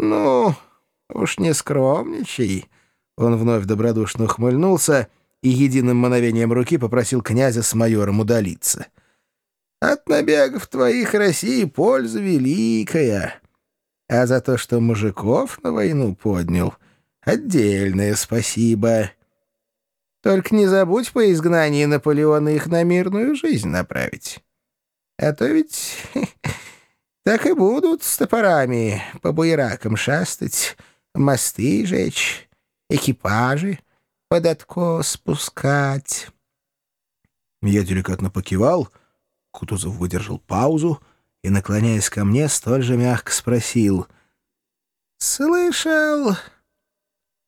«Ну, уж не скромничай». Он вновь добродушно ухмыльнулся и единым мановением руки попросил князя с майором удалиться. «От набегов твоих России польза великая, а за то, что мужиков на войну поднял, отдельное спасибо. Только не забудь по изгнании Наполеона их на мирную жизнь направить. А то ведь так и будут с топорами по буеракам шастать, мосты жечь, экипажи под откос спускать. Я деликатно покивал, Кутузов выдержал паузу и, наклоняясь ко мне, столь же мягко спросил. «Слышал,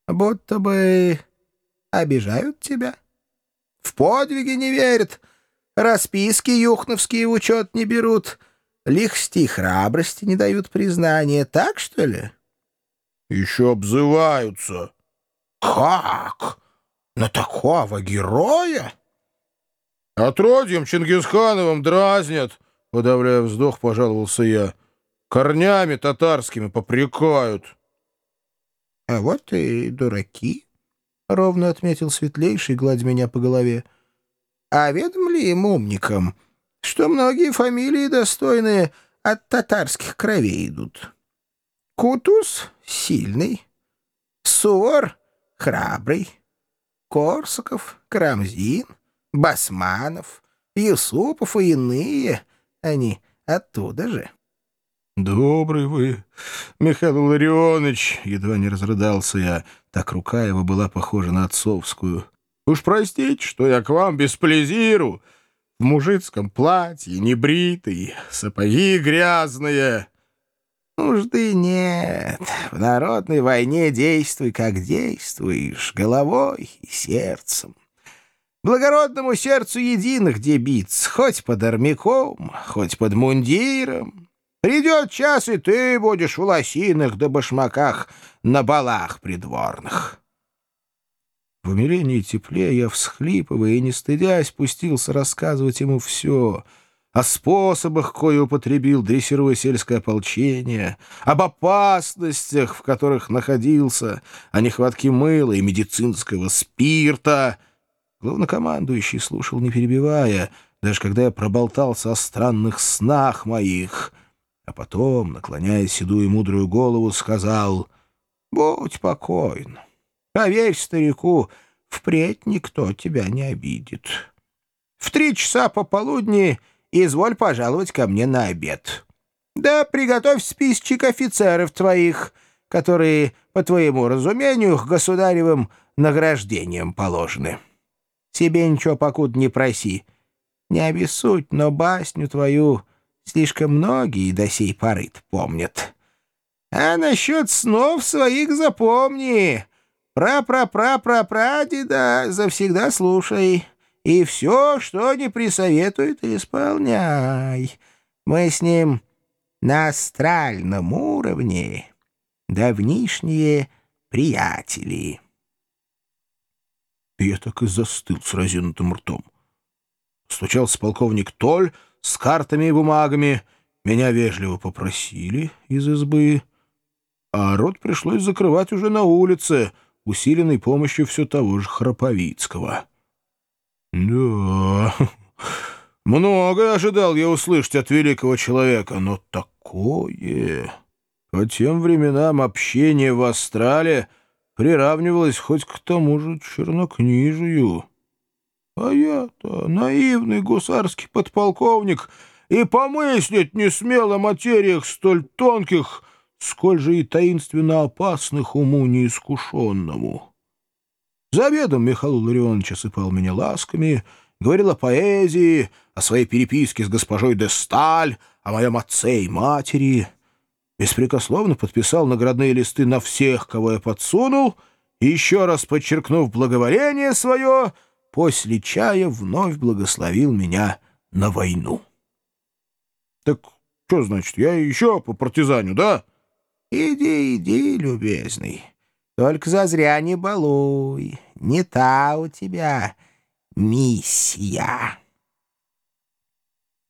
будто бы обижают тебя? В подвиги не верят, расписки юхновские в учет не берут, лихсти храбрости не дают признания, так что ли?» «Еще обзываются». «Как?» На такого героя? Отродьем Чингисхановым дразнят, подавляя вздох, пожаловался я. Корнями татарскими попрекают. — А вот и дураки, — ровно отметил светлейший, гладь меня по голове. — А ведом ли им умникам, что многие фамилии достойные от татарских кровей идут? Кутус — сильный, Суор — храбрый, Корсаков, Карамзин, Басманов, Юсупов и иные. Они оттуда же. «Добрый вы, Михаил Ларионович!» — едва не разрыдался я. Так рука его была похожа на отцовскую. «Уж простите, что я к вам без плезиру. В мужицком платье, небритый, сапоги грязные». Нужды нет. В народной войне действуй, как действуешь, головой и сердцем. Благородному сердцу единых где биться, хоть под армяком, хоть под мундиром. Придет час, и ты будешь в лосинах да башмаках на балах придворных. В умилении тепле я, всхлипывая и не стыдясь, пустился рассказывать ему все — о способах, кое употребил, дрессируя сельское ополчение, об опасностях, в которых находился, о нехватке мыла и медицинского спирта. Главнокомандующий слушал, не перебивая, даже когда я проболтался о странных снах моих, а потом, наклоняя седую мудрую голову, сказал «Будь покоен, поверь старику, впредь никто тебя не обидит». В три часа пополудни изволь пожаловать ко мне на обед. Да приготовь списочек офицеров твоих, которые, по твоему разумению, государевым награждениям положены. Себе ничего покуда не проси. Не обессудь, но басню твою слишком многие до сей поры помнят. А насчет снов своих запомни. Пра-пра-пра-пра-прадеда завсегда слушай и все, что не присоветует, исполняй. Мы с ним на астральном уровне давнишние приятели. я так и застыл с разинутым ртом. Стучался полковник Толь с картами и бумагами. Меня вежливо попросили из избы, а рот пришлось закрывать уже на улице, усиленной помощью все того же Храповицкого. Да, многое ожидал я услышать от великого человека, но такое... По тем временам общение в Астрале приравнивалось хоть к тому же чернокнижию. А я-то наивный гусарский подполковник и помыслить не смел о материях столь тонких, сколь же и таинственно опасных уму неискушенному. За обедом Михаил Ларионович осыпал меня ласками, говорил о поэзии, о своей переписке с госпожой де Сталь, о моем отце и матери. Беспрекословно подписал наградные листы на всех, кого я подсунул, и еще раз подчеркнув благоволение свое, после чая вновь благословил меня на войну. — Так что значит, я еще по партизаню, да? — Иди, иди, любезный. Только зазря не балуй, не та у тебя миссия.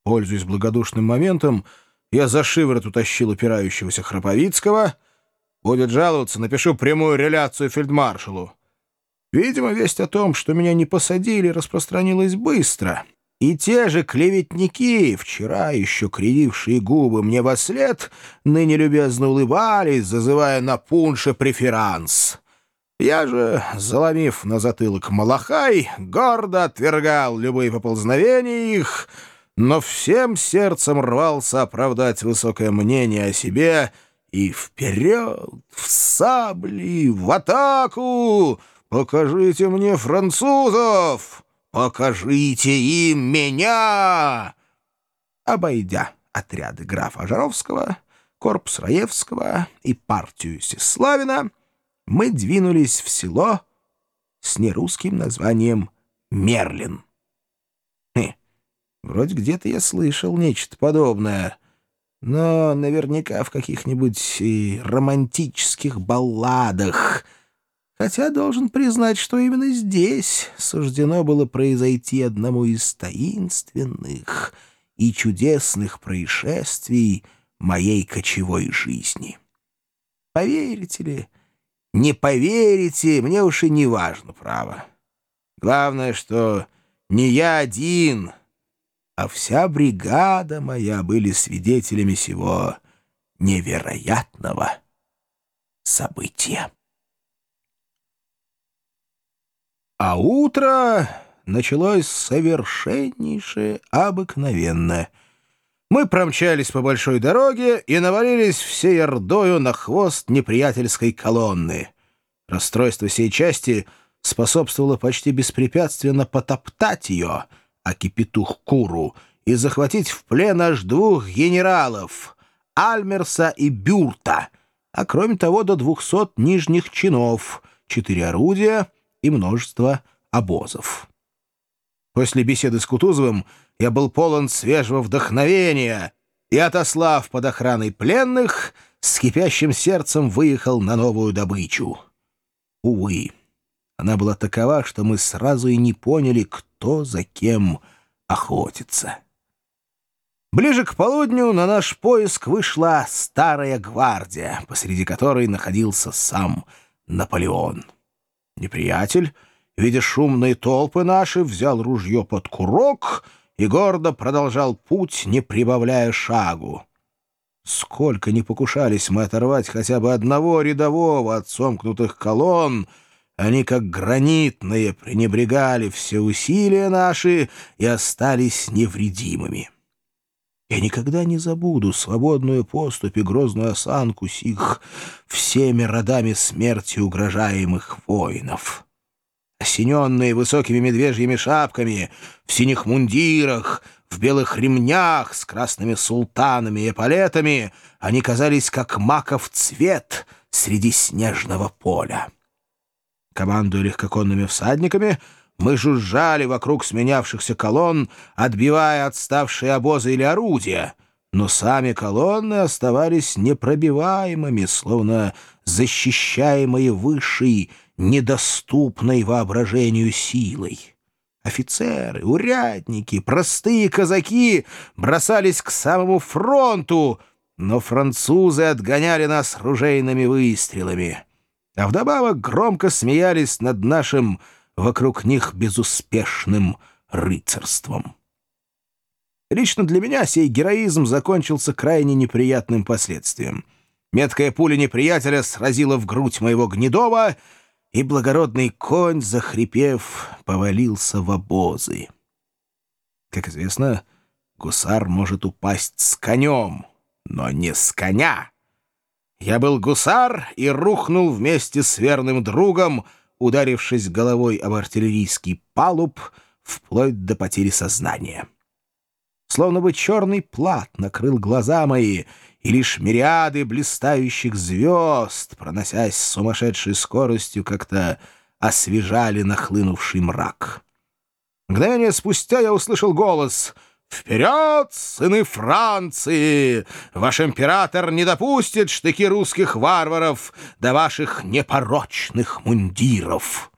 Пользуясь благодушным моментом, я за шиворот утащил упирающегося Храповицкого, Будет жаловаться, напишу прямую реляцию фельдмаршалу. Видимо, весть о том, что меня не посадили, распространилась быстро. И те же клеветники, вчера еще кривившие губы мне во след, ныне любезно улыбались, зазывая на пунше преферанс. Я же, заломив на затылок малахай, гордо отвергал любые поползновения их, но всем сердцем рвался оправдать высокое мнение о себе — и вперед, в сабли, в атаку! Покажите мне французов! Покажите им меня!» Обойдя отряды графа Жаровского, корпус Раевского и партию Сеславина, мы двинулись в село с нерусским названием Мерлин. Хм, вроде где-то я слышал нечто подобное — но наверняка в каких-нибудь романтических балладах. Хотя должен признать, что именно здесь суждено было произойти одному из таинственных и чудесных происшествий моей кочевой жизни. Поверите ли, не поверите, мне уж и не важно, право. Главное, что не я один — а вся бригада моя были свидетелями сего невероятного события. А утро началось совершеннейшее, обыкновенное. Мы промчались по большой дороге и навалились всей ордою на хвост неприятельской колонны. Расстройство всей части способствовало почти беспрепятственно потоптать ее — Акипетух Куру и захватить в плен аж двух генералов — Альмерса и Бюрта, а кроме того до двухсот нижних чинов, четыре орудия и множество обозов. После беседы с Кутузовым я был полон свежего вдохновения и, отослав под охраной пленных, с кипящим сердцем выехал на новую добычу. Увы. Она была такова, что мы сразу и не поняли, кто за кем охотится. Ближе к полудню на наш поиск вышла старая гвардия, посреди которой находился сам Наполеон. Неприятель, видя шумные толпы наши, взял ружье под курок и гордо продолжал путь, не прибавляя шагу. Сколько не покушались мы оторвать хотя бы одного рядового от сомкнутых колонн, они, как гранитные, пренебрегали все усилия наши и остались невредимыми. Я никогда не забуду свободную поступь и грозную осанку сих всеми родами смерти угрожаемых воинов. Осененные высокими медвежьими шапками, в синих мундирах, в белых ремнях с красными султанами и эполетами, они казались как маков цвет среди снежного поля. Командуя легкоконными всадниками, мы жужжали вокруг сменявшихся колонн, отбивая отставшие обозы или орудия, но сами колонны оставались непробиваемыми, словно защищаемые высшей, недоступной воображению силой. Офицеры, урядники, простые казаки бросались к самому фронту, но французы отгоняли нас ружейными выстрелами а вдобавок громко смеялись над нашим вокруг них безуспешным рыцарством. Лично для меня сей героизм закончился крайне неприятным последствием. Меткая пуля неприятеля сразила в грудь моего Гнедова, и благородный конь, захрипев, повалился в обозы. Как известно, гусар может упасть с конем, но не с коня. Я был гусар и рухнул вместе с верным другом, ударившись головой об артиллерийский палуб, вплоть до потери сознания. Словно бы черный плат накрыл глаза мои, и лишь мириады блистающих звезд, проносясь с сумасшедшей скоростью, как-то освежали нахлынувший мрак. Мгновение спустя я услышал голос — «Вперед, сыны Франции! Ваш император не допустит штыки русских варваров до ваших непорочных мундиров!»